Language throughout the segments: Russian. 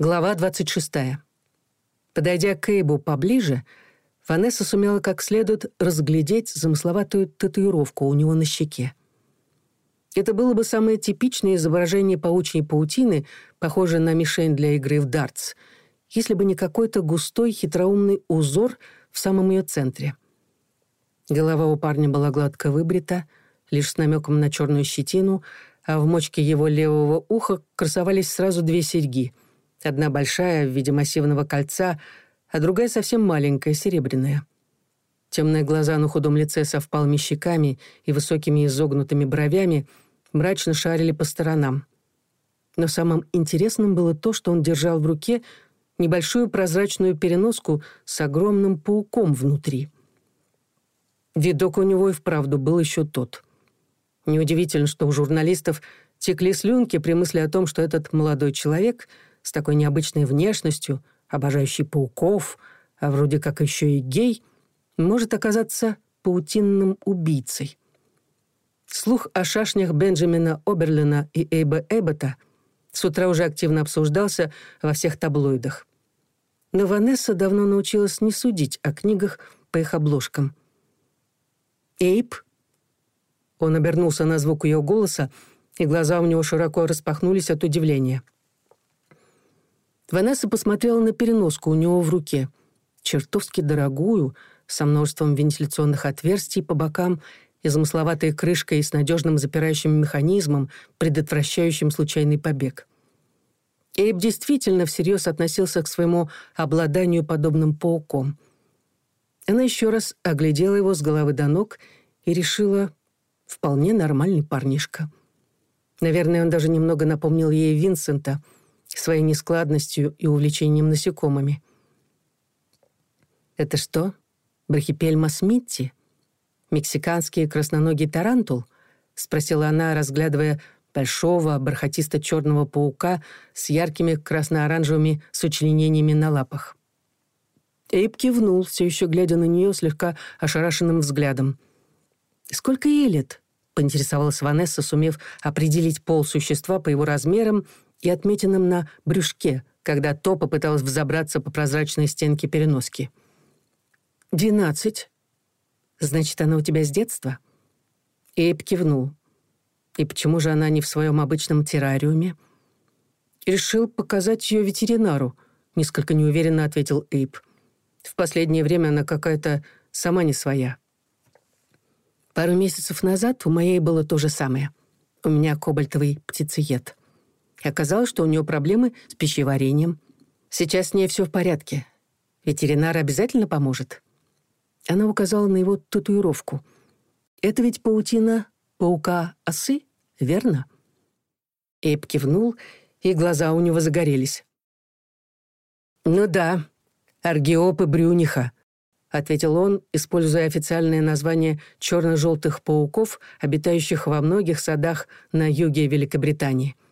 Глава 26. Подойдя к Эйбу поближе, Ванесса сумела как следует разглядеть замысловатую татуировку у него на щеке. Это было бы самое типичное изображение паучьей паутины, похожее на мишень для игры в дартс, если бы не какой-то густой хитроумный узор в самом ее центре. Голова у парня была гладко выбрита, лишь с намеком на черную щетину, а в мочке его левого уха красовались сразу две серьги — Одна большая, в виде массивного кольца, а другая совсем маленькая, серебряная. Темные глаза на худом лице со впалыми щеками и высокими изогнутыми бровями мрачно шарили по сторонам. Но самым интересным было то, что он держал в руке небольшую прозрачную переноску с огромным пауком внутри. Видок у него и вправду был еще тот. Неудивительно, что у журналистов текли слюнки при мысли о том, что этот молодой человек — с такой необычной внешностью, обожающий пауков, а вроде как еще и гей, может оказаться паутинным убийцей. Слух о шашнях Бенджамина Оберлина и Эйба Эббота с утра уже активно обсуждался во всех таблоидах. Но Ванесса давно научилась не судить о книгах по их обложкам. «Эйб?» Он обернулся на звук ее голоса, и глаза у него широко распахнулись от удивления – Ванесса посмотрела на переноску у него в руке. Чертовски дорогую, со множеством вентиляционных отверстий по бокам и замысловатой крышкой с надежным запирающим механизмом, предотвращающим случайный побег. Эйб действительно всерьез относился к своему обладанию подобным пауком. Она еще раз оглядела его с головы до ног и решила «вполне нормальный парнишка». Наверное, он даже немного напомнил ей Винсента — своей нескладностью и увлечением насекомыми. Это что, Brachypelma smithi? Мексиканский красноногий тарантул? Спросила она, разглядывая большого бархатисто-черного паука с яркими красно-оранжевыми сочленениями на лапах. Эйб кивнул, все еще глядя на нее слегка ошарашенным взглядом. «Сколько ей лет?» — поинтересовалась Ванесса, сумев определить пол существа по его размерам и отметинам на брюшке, когда Топа пыталась взобраться по прозрачной стенке переноски. «Двенадцать. Значит, она у тебя с детства?» Эйб кивнул. «И почему же она не в своем обычном террариуме?» «Решил показать ее ветеринару», — несколько неуверенно ответил Эйб. «В последнее время она какая-то сама не своя». Пару месяцев назад у моей было то же самое. У меня кобальтовый птицеед. Оказалось, что у нее проблемы с пищеварением. Сейчас с ней все в порядке. Ветеринар обязательно поможет. Она указала на его татуировку. Это ведь паутина паука-осы, верно? Эйб кивнул, и глаза у него загорелись. «Ну да, аргиопы брюниха», — ответил он, используя официальное название черно-желтых пауков, обитающих во многих садах на юге Великобритании. —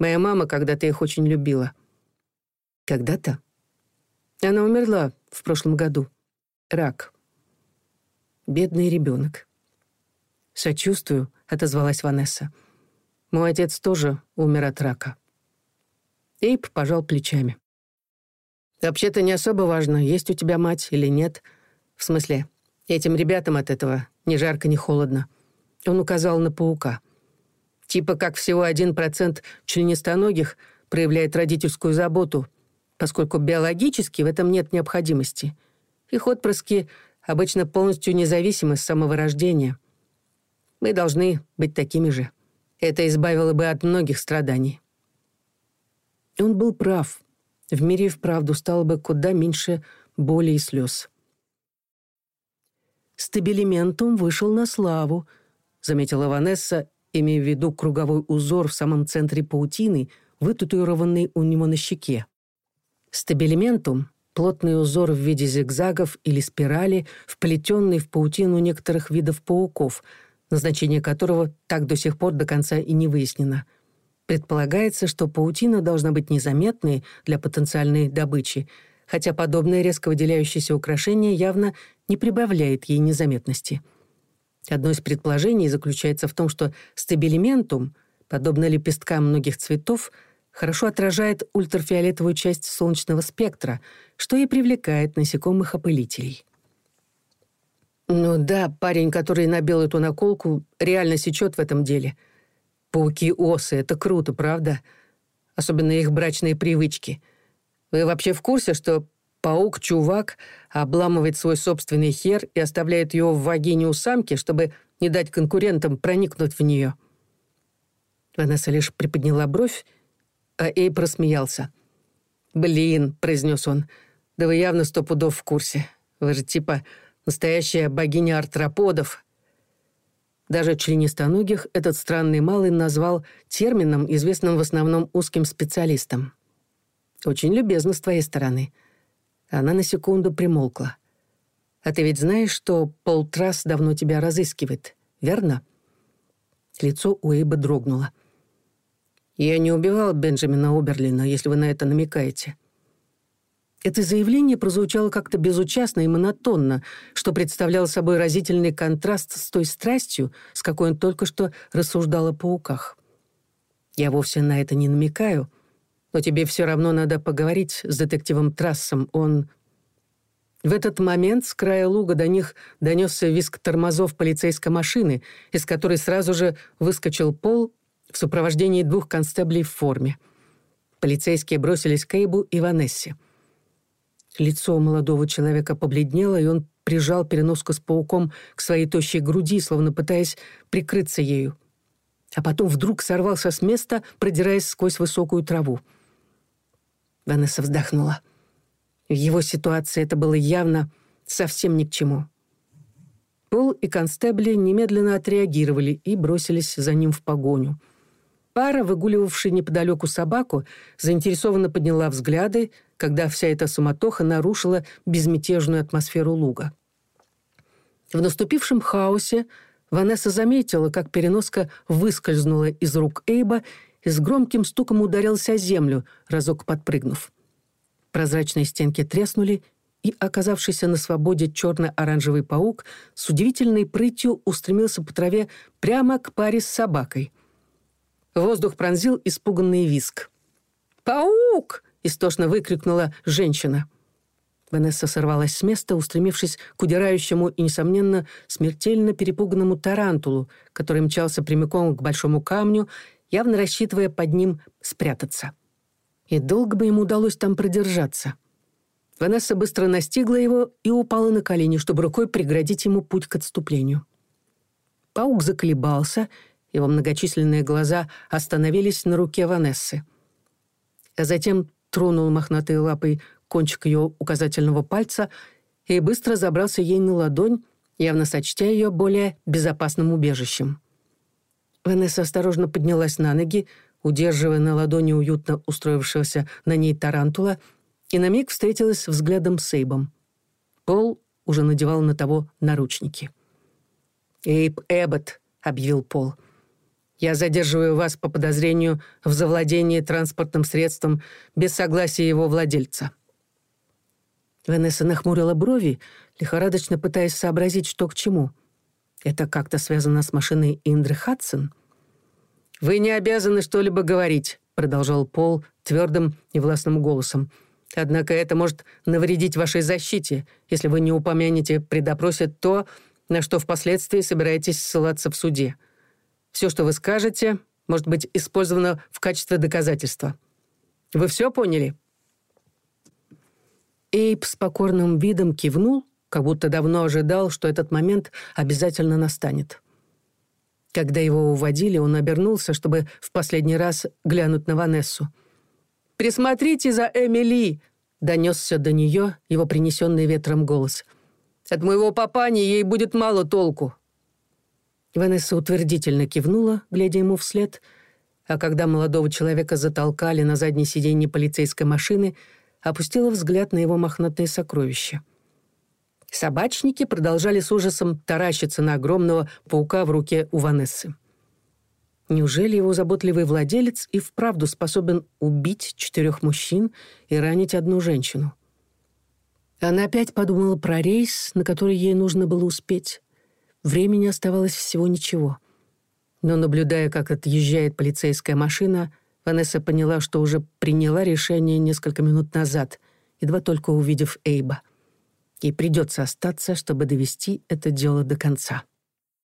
Моя мама когда-то их очень любила. Когда-то? Она умерла в прошлом году. Рак. Бедный ребенок. Сочувствую, отозвалась Ванесса. Мой отец тоже умер от рака. Эйп пожал плечами. Вообще-то не особо важно, есть у тебя мать или нет. В смысле, этим ребятам от этого ни жарко, ни холодно. Он указал на паука — типа как всего 1% членистоногих проявляет родительскую заботу, поскольку биологически в этом нет необходимости. Их отпрыски обычно полностью независимы с самого рождения. Мы должны быть такими же. Это избавило бы от многих страданий. он был прав. В мире и вправду стало бы куда меньше боли и слез. Стабилиментум вышел на славу, заметила Ванесса имея в виду круговой узор в самом центре паутины, вытатуированный у него на щеке. Стабилиментум — плотный узор в виде зигзагов или спирали, вплетенный в паутину некоторых видов пауков, назначение которого так до сих пор до конца и не выяснено. Предполагается, что паутина должна быть незаметной для потенциальной добычи, хотя подобное резко выделяющееся украшение явно не прибавляет ей незаметности — Одно из предположений заключается в том, что стабилиментум, подобно лепесткам многих цветов, хорошо отражает ультрафиолетовую часть солнечного спектра, что и привлекает насекомых-опылителей. Ну да, парень, который набил эту наколку, реально сечет в этом деле. Пауки-осы — это круто, правда? Особенно их брачные привычки. Вы вообще в курсе, что паук-чувак обламывает свой собственный хер и оставляет его в вагине у самки, чтобы не дать конкурентам проникнуть в нее? Ванесса лишь приподняла бровь, а Эйб рассмеялся. «Блин», — произнес он, — «да вы явно сто пудов в курсе. Вы же типа настоящая богиня артроподов». Даже членистоногих этот странный малый назвал термином, известным в основном узким специалистам. «Очень любезно с твоей стороны». Она на секунду примолкла. «А ты ведь знаешь, что Пол давно тебя разыскивает, верно?» Лицо Уэйба дрогнуло. «Я не убивал Бенджамина Оберлина, если вы на это намекаете». Это заявление прозвучало как-то безучастно и монотонно, что представляло собой разительный контраст с той страстью, с какой он только что рассуждал о пауках. «Я вовсе на это не намекаю», но тебе все равно надо поговорить с детективом Трассом, он...» В этот момент с края луга до них донесся визг тормозов полицейской машины, из которой сразу же выскочил Пол в сопровождении двух констеблей в форме. Полицейские бросились к Эйбу и Ванессе. Лицо молодого человека побледнело, и он прижал переноску с пауком к своей тощей груди, словно пытаясь Ванесса вздохнула. В его ситуации это было явно совсем ни к чему. Пол и констебли немедленно отреагировали и бросились за ним в погоню. Пара, выгуливавшая неподалеку собаку, заинтересованно подняла взгляды, когда вся эта суматоха нарушила безмятежную атмосферу луга. В наступившем хаосе Ванесса заметила, как переноска выскользнула из рук Эйба и с громким стуком ударилась о землю, разок подпрыгнув. Прозрачные стенки треснули, и оказавшийся на свободе черно-оранжевый паук с удивительной прытью устремился по траве прямо к паре с собакой — Воздух пронзил испуганный виск. «Паук!» — истошно выкрикнула женщина. Ванесса сорвалась с места, устремившись к удирающему и, несомненно, смертельно перепуганному тарантулу, который мчался прямиком к большому камню, явно рассчитывая под ним спрятаться. И долго бы ему удалось там продержаться. Ванесса быстро настигла его и упала на колени, чтобы рукой преградить ему путь к отступлению. Паук заколебался — его многочисленные глаза остановились на руке Ванессы. А затем тронул мохнатой лапой кончик ее указательного пальца и быстро забрался ей на ладонь, явно сочтя ее более безопасным убежищем. Ванесса осторожно поднялась на ноги, удерживая на ладони уютно устроившегося на ней тарантула, и на миг встретилась взглядом с Эйбом. Пол уже надевал на того наручники. «Эйб Эббот», — объявил Пол, — я задерживаю вас по подозрению в завладении транспортным средством без согласия его владельца». Венесса нахмурила брови, лихорадочно пытаясь сообразить, что к чему. Это как-то связано с машиной Индры Хадсон? «Вы не обязаны что-либо говорить», — продолжал Пол твердым и властным голосом. «Однако это может навредить вашей защите, если вы не упомянете при допросе то, на что впоследствии собираетесь ссылаться в суде. Все, что вы скажете, может быть использовано в качестве доказательства. Вы все поняли?» Эйб с покорным видом кивнул, как будто давно ожидал, что этот момент обязательно настанет. Когда его уводили, он обернулся, чтобы в последний раз глянуть на Ванессу. «Присмотрите за Эмили!» — донесся до нее его принесенный ветром голос. «От моего папани ей будет мало толку!» Ванесса утвердительно кивнула, глядя ему вслед, а когда молодого человека затолкали на заднее сиденье полицейской машины, опустила взгляд на его мохнатые сокровища — собачники продолжали с ужасом таращиться на огромного паука в руке у Ванессы. Неужели его заботливый владелец и вправду способен убить четырех мужчин и ранить одну женщину? Она опять подумала про рейс, на который ей нужно было успеть. Времени оставалось всего ничего. Но, наблюдая, как отъезжает полицейская машина, Ванесса поняла, что уже приняла решение несколько минут назад, едва только увидев Эйба. Ей придется остаться, чтобы довести это дело до конца.